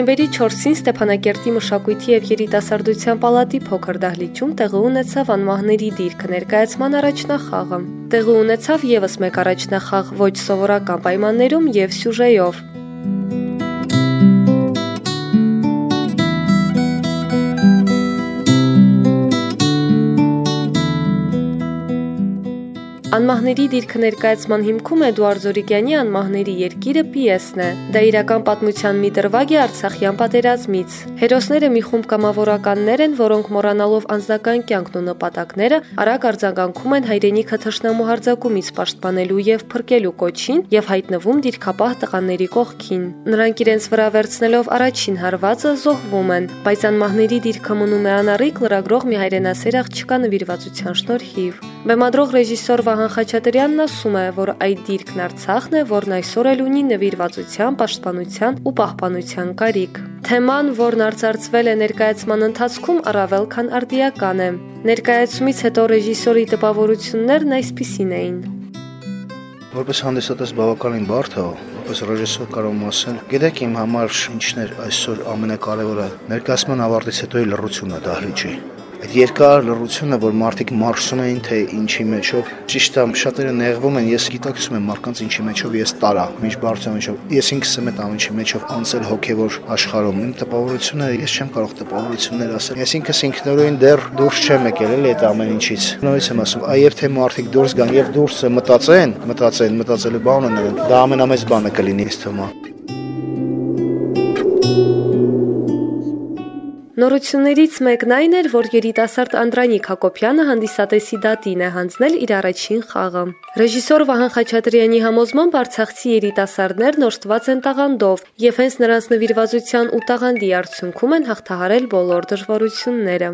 Նոյեմբերի 4-ին Ստեփանակերտի մշակույթի եւ երիտասարդության պալատի փոքր դահլիճում տեղի ունեցավ անմահների դիրքը ներկայացման առաջնախաղը։ Տեղի ունեցավ եւս մեկ առաջնախաղ ոչ սովորական պայմաններում եւ սյուժեով։ Անմահների դիրքը ներկայացման հիմքում Էդուարդ Զորիկյանի Անմահների երկիրը պիեսն է։ Դա իրական պատմության մի դրվագ է Արցախյան պատերազմից։ Հերոսները մի խումբ կամավորականներ են, որոնք մոռանալով անձնական կյանքն ու նպատակները, արագ արձագանքում են հայրենիքը թշնամու հարձակումից պաշտպանելու եւ փրկելու կոչին եւ հայտնվում դիրքապահ տղաների կողքին։ Նրանք իրենց վրա վերցնելով առաջին հարվածը զոհվում են, բայց անմահների դիրքը մնում է անառիկ լրագրող մի հայրենասեր աղջկա նվիրվածության շնորհիվ։ Բեմադրող ռեժիսոր Վահան Խաչատրյանն ասում է, որ այդ դիրքն Արցախն է, որն այսօր էլ ունի նվիրվածության, պաշտպանության ու պահպանության կարիք։ Թեման, որն արծարծվել է ներկայացման ընթացքում, առավել քան արդիական է։ Ներկայացումից հետո ռեժիսորի տպավորություններն այսպիսին էին. Որպես հանդիսատես բավականին բարդ է, որպես ռեժիսոր կարող եմ ասել, գիտեք իմ համար ինչն էր այսօր ամենակարևորը, ներկայացման ավարտից հետո լռությունը դահլիճի այդ երկար լռությունը, որ մարդիկ մարսում էին, թե ինչի մեջով, ճիշտ է, շատերը նեղվում են, ես գիտակցում եմ մարդկանց ինչի մեջով ես տարա, ինչ բարձր մեջով։ Ես ինքս եմ այդ ամենի մեջով անցել հոգևոր աշխարհում։ Իմ տպավորությունը ես չեմ կարող տպավորություններ ասել։ Ես ինքս ինքնուրույն դեռ դուրս չեմ եկել էլի այդ ամեն ինչից։ Նույնիսկ եմ ասում, այև թե մարդիկ դուրս գան եւ դուրս մտածեն, մտածեն, մտածելու բան ունեն, դա ամենամեծ բանը կլինի ինձ թվում է։ Նորություններից մեկն այն էր, որ երիտասարդ Անդրանիկ Հակոբյանը հանդիսատեսի դատին է հանձնել իր առաջին խաղը։ Ռեժիսոր Վահան Խաչատրյանի համոզմամբ Արցախցի երիտասարդներն օժտված են տաղանդով, եւ հենց նրանց նվիրվածության ու տաղանդի արդյունքում են հաղթահարել բոլոր դժվարությունները։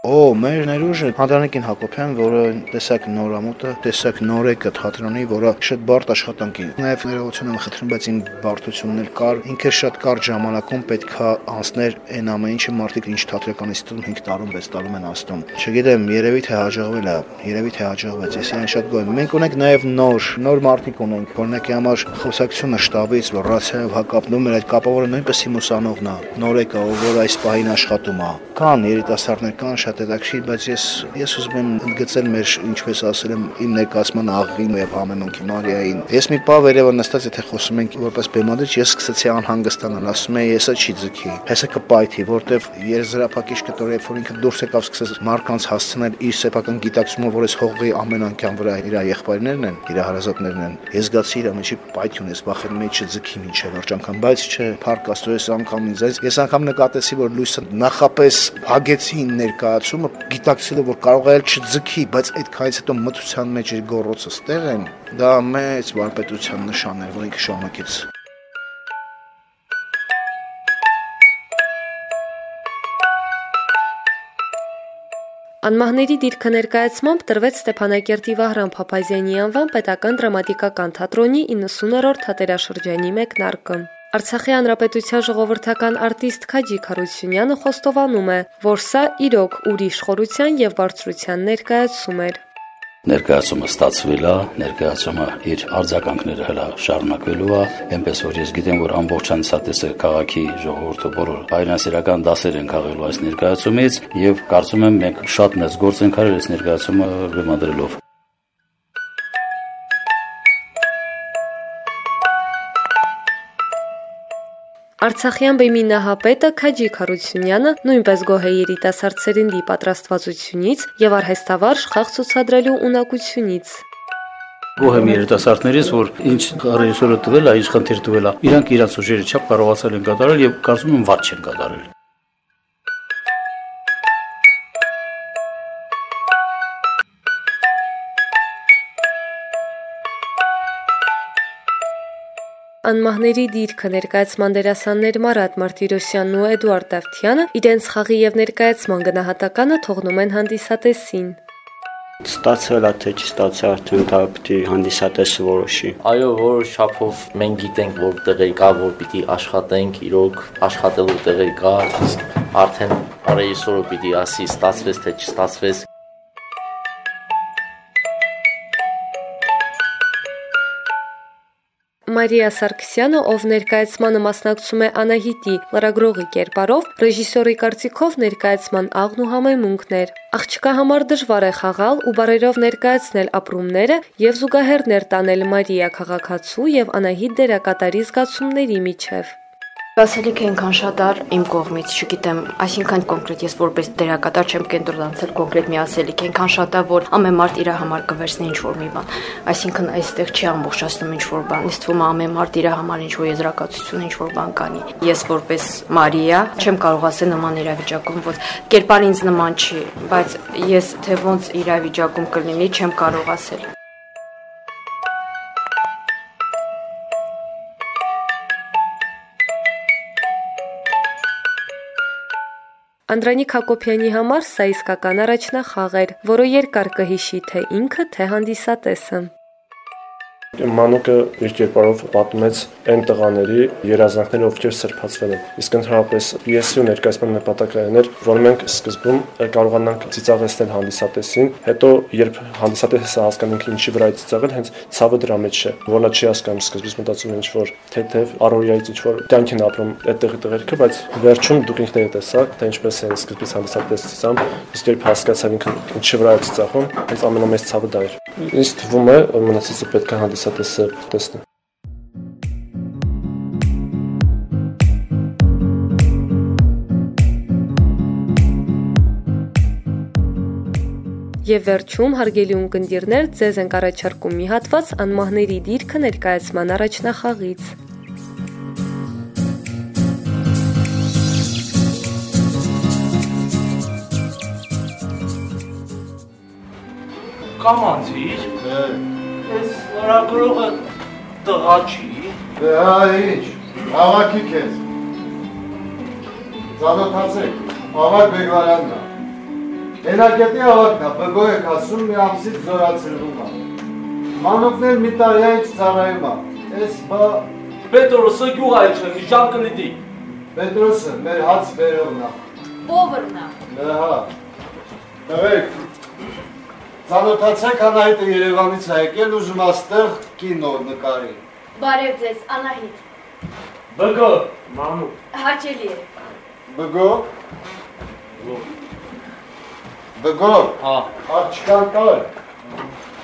Օ, մեր ներուժը Հանդրանիկին Հակոբյան, որը տեսակ նորամուտը, տեսակ նորեկը թատրոնի, որը շատ բարդ աշխատանք է։ Նաև ներողություն եմ խնդրում, բայց իմ բարդությունն էլ կար։ Ինքը շատ կարճ ժամանակում պետքա անցներ այն ամեն ինչը մարդիկ ինչ թատրականիստում 5 տարում, 6 տարում են անցնում։ Չգիտեմ, երևի թե հաջողվել է, երևի թե հաջողվեց։ Ես իրեն շատ գոհ եմ։ Մենք ունենք նաև նոր, նոր մարդիկ ունենք։ Օրինակի համար խոսակցությունը շտաբից, ռացիայով հակապնում էր այդ կապավորը նույնպես իմ ուսանողն է։ Նորեկը, որ այս պահին աշխատում է։ Կան երիտասարդներ, կան շատ հետաքրքիր, բայց ես ես ուզում եմ ընդգծել մեր, ինչպես ասել եմ, իմ ներկայացման աղղին եւ համեմունքի Մարիային։ Ես մի պահ վերևը նստած եթե խոսում ենք որպես բեմադրիչ, ես սկսեցի անհանգստանալ, ասում եմ, եսա չի ձգի, հեսա կպայթի, որտեվ երզրափակիչ կտոր երբ որ ինքը դուրս եկավ սկսեց մարկանց հասցնել իր սեփական գիտակցումը, որ այս հողի ամեն անկյան վրա իր եղբայրներն են, իր հարազատներն են։ Ես զգացի իր մեջի պայթյուն, ես վախենում էի չձգի մինչև վերջ անգամ, բայց չէ, փառք Աստծո, ես անգամ ինձ ես անգամ նկատեցի, որ լույսը նախապես հագեցի ներկայացումը գիտակցելով որ կարող է չձգի, բայց այդ քայլից հետո մթության մեջ իր գոռոցը ստեղ են, դա մեծ վարպետության նշան է, որ ինքը շարունակեց Անմահների դիրքը ներկայացմամբ տրվեց Ստեփանակերտի Վահրամ Փափազյանի անվան պետական դրամատիկական թատրոնի 90-րդ թատերաշրջանի մեկնարկը։ Արցախի հանրապետության ժողովրդական արտիստ Քաջիկ Հարությունյանը խոստովանում է, որ սա իրոք ուրիշ խորության եւ բարձրության ներկայացում էր։ Ներկայացումը ստացվել է, ներկայացումը իր արձագանքները հələ շարունակվելու է, այնպես որ ես գիտեմ, որ ամբողջ անցատեսը քաղաքի ժողովուրդը բոլոր հայրենասիրական դասեր են քաղելու այս ներկայացումից եւ կարծում եմ մենք շատ մեծ գործ ենք արել այս ներկայացումը բեմադրելով։ Արցախյան բեմի նահապետը Քաջիկ Հարությունյանը նույնպես գոհ է երիտասարդ սերնդի պատրաստվածությունից եւ արհեստավարժ խաղ ցուցադրելու ունակությունից գոհ եմ երիտասարդներից, որ ինչ ռեժիսորը տվել է, ինչ խնդիր տվել է, իրանք իրանց ուժերի չափ կարողացել են կատարել եւ կարծում եմ վատ չեն կատարել։ անմահների դիրքը ներկայացման դերասաններ Մարատ Մարտիրոսյանն ու Էդուարդ Դավթյանը իրենց խաղի եւ ներկայացման գնահատականը թողնում են հանդիսատեսին ստացվել է թե չստացա արդեն դա պիտի հանդիսատեսը որոշի այո որոշ չափով մենք գիտենք որ տեղեր կա որ պիտի աշխատենք իրոք աշխատելու տեղեր կա իսկ արդեն ռեժիսորը պիտի ասի ստացվեց թե չստացվեց Մարիա Սարգսյանը, ով ներկայացմանը մասնակցում է Անահիտի լրագրողի կերպարով, ռեժիսորի կարծիքով ներկայացման աղն ու համեմունքներ։ Աղջկա համար դժվար է խաղալ ու բարերով ներկայացնել ապրումները եւ զուգահեռ ներտանել Մարիա քաղաքացու եւ Անահիտ դերակատարի զգացումների միջև։ Ասելիք այնքան շատ ար իմ կողմից, չգիտեմ, այսինքն կոնկրետ ես որպես դերակատար չեմ կենտրոնացել կոնկրետ մի ասելիք, այնքան շատ ա, որ ամեն մարդ իր համար կվերցնի ինչ որ մի բան։ Այսինքն այստեղ չի ամբողջացնում ինչ որ բան։ Իսկ թվում է ամեն մարդ իր համար ինչ որ եզրակացություն ինչ որ բան կանի։ Ես որպես Մարիա չեմ կարող ասել նման իրավիճակում, որ կերպար ինձ նման չի, բայց ես թե ոնց իրավիճակում կլինի, չեմ կարող ասել։ Անդրանիկ Հակոբյանի համար սա իսկական առաջնախաղ էր, որը երկար կհիշի թե ինքը, թե հանդիսատեսը։ Մանուկը իր կերպարով պատմեց այն տղաների երազանքները, ովքեր սրբացվել են։ Իսկ ընդհանրապես պիեսի ու ներկայացման նպատակը այն էր, որ մենք սկզբում կարողանանք ծիծաղեցնել հանդիսատեսին, հետո երբ հանդիսատեսը հասկանում է ինչի վրա է ծիծաղել, հենց ցավը դրա մեջ է, որն չի հասկանում սկզբից մտածում ինչ որ թեթև առօրյայից ինչ որ կյանք են ապրում այդտեղի տղերքը, բայց վերջում դուք ինքներդ տեսաք, թե ինչպես են սկզբից հանդիսատեսը ծիծաղում, իսկ երբ հասկացավ ինքը ինչի վրա է ծիծաղում, հենց ամենամեծ ցավը դա էր։ Ինձ թվում է մնացածը պետք է հանդիսատեսը տեսը տեսնի։ Եվ վերջում հարգելի ունկնդիրներ, ձեզ ենք առաջարկում մի հատված անմահների դիրքը ներկայացման առաջնախաղից։ Կամանցիր։ Այս լրագրողը տղա չի։ Դե հա ինչ, հավաքի քեզ։ Ծանոթացեք, Ավակ Բեգվարանն է։ Հենակետի ավակն է, բգո եք ասում մի ամսից զորացրվում է։ Մանուկներ մի տարի է ծառայում է։ Այս բա Պետրոսը գյուղայ չէ, մի ժամ կլիտի։ Պետրոսը մեր հաց բերողն է։ Ո՞վրն է։ Դե հա։ Տղեկ, Ծանոթացեք Անահիտը Երևանից է եկել ուզում աստեղ կինո նկարի։ Բարև ձեզ, Անահիտ։ Բգո, մամու։ Հաճելի է։ Բգո։ Բգո։ Հա։ Աղջկան կար։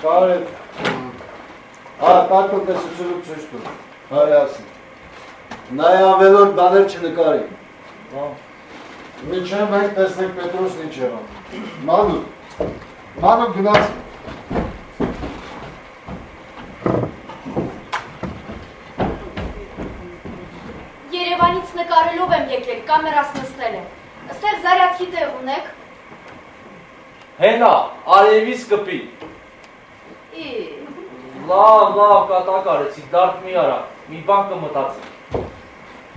Կար է։ Հա, տակո տեսությունը ցույց տուր։ Հարյասի։ Նայ ավելոր բաներ չնկարի։ Հա։ Մինչև մենք տեսնենք Պետրոսն ինչ եղավ։ Մանու։ Մանու գնաց։ Երևանից նկարելով եմ եկել, կամերաս նստել եմ։ Աստեղ զարյատքի տեղ ունեք։ Հենա, արևից կպի։ Ի, Լավ, լավ, կատակ արեցի, դարդ մի արա, մի բան կմտածի։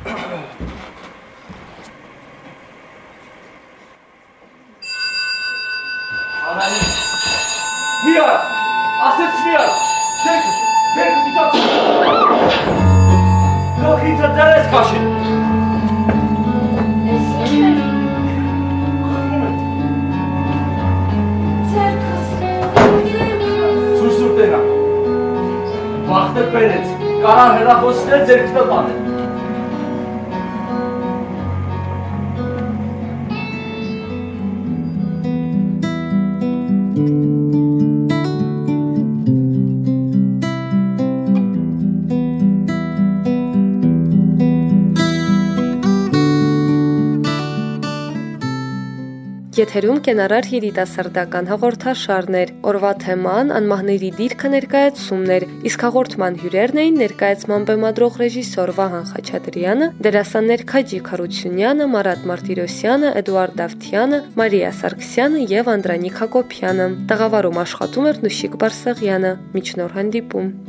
Անանի, մի արա, արա, ձերքը, ձերքը դիտացի։ Գլխիցը ձեր ես կաշին։ Բախտը պերեց, կարար հրախոսներ ձեր կտման է։ Եթերում կենարար երիտասարդական հաղորդաշարներ։ Օրվա թեման անմահների դիրքը ներկայացումներ, իսկ հաղորդման հյուրերն էին ներկայացման բեմադրող ռեժիսոր Վահան Խաչատրյանը, դերասաններ Քաջի Խարությունյանը, Մարատ Մարտիրոսյանը, Էդուարդ Դավթյանը, Մարիա Սարգսյանը եւ Անդրանիկ Հակոբյանը։ Տաղավարում աշխատում էր Նուշիկ Բարսեղյանը։ Միջնոր հանդիպում։